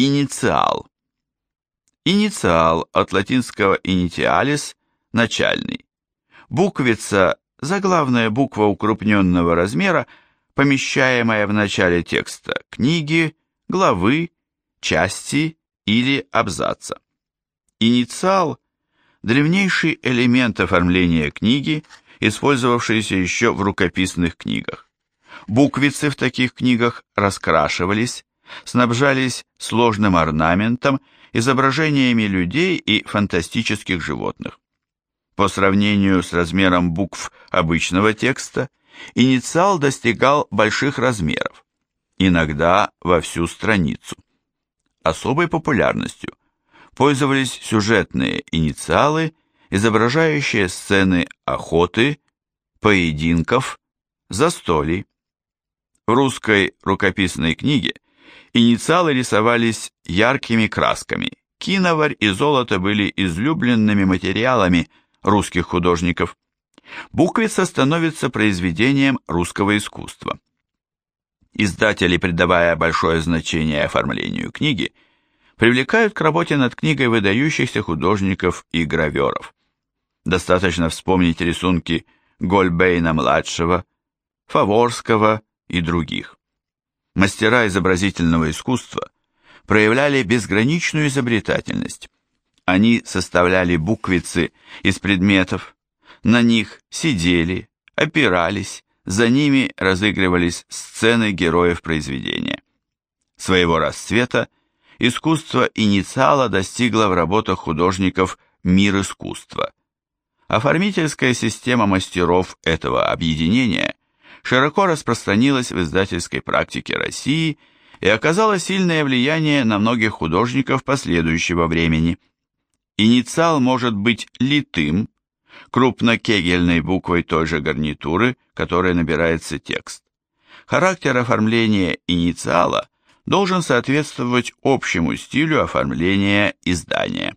Инициал. Инициал от латинского initialis – начальный. Буквица – заглавная буква укрупненного размера, помещаемая в начале текста книги, главы, части или абзаца. Инициал – древнейший элемент оформления книги, использовавшийся еще в рукописных книгах. Буквицы в таких книгах раскрашивались, снабжались сложным орнаментом, изображениями людей и фантастических животных. По сравнению с размером букв обычного текста, инициал достигал больших размеров, иногда во всю страницу. Особой популярностью пользовались сюжетные инициалы, изображающие сцены охоты, поединков, застолий. В русской рукописной книге инициалы рисовались яркими красками. Киноварь и золото были излюбленными материалами русских художников. Буквица становится произведением русского искусства. Издатели, придавая большое значение оформлению книги, привлекают к работе над книгой выдающихся художников и граверов. Достаточно вспомнить рисунки Гольбейна-младшего, Фаворского и других. Мастера изобразительного искусства проявляли безграничную изобретательность. Они составляли буквицы из предметов, на них сидели, опирались, за ними разыгрывались сцены героев произведения. Своего расцвета искусство инициала достигло в работах художников мир искусства. Оформительская система мастеров этого объединения широко распространилась в издательской практике России и оказала сильное влияние на многих художников последующего времени. Инициал может быть литым, крупнокегельной буквой той же гарнитуры, которой набирается текст. Характер оформления инициала должен соответствовать общему стилю оформления издания.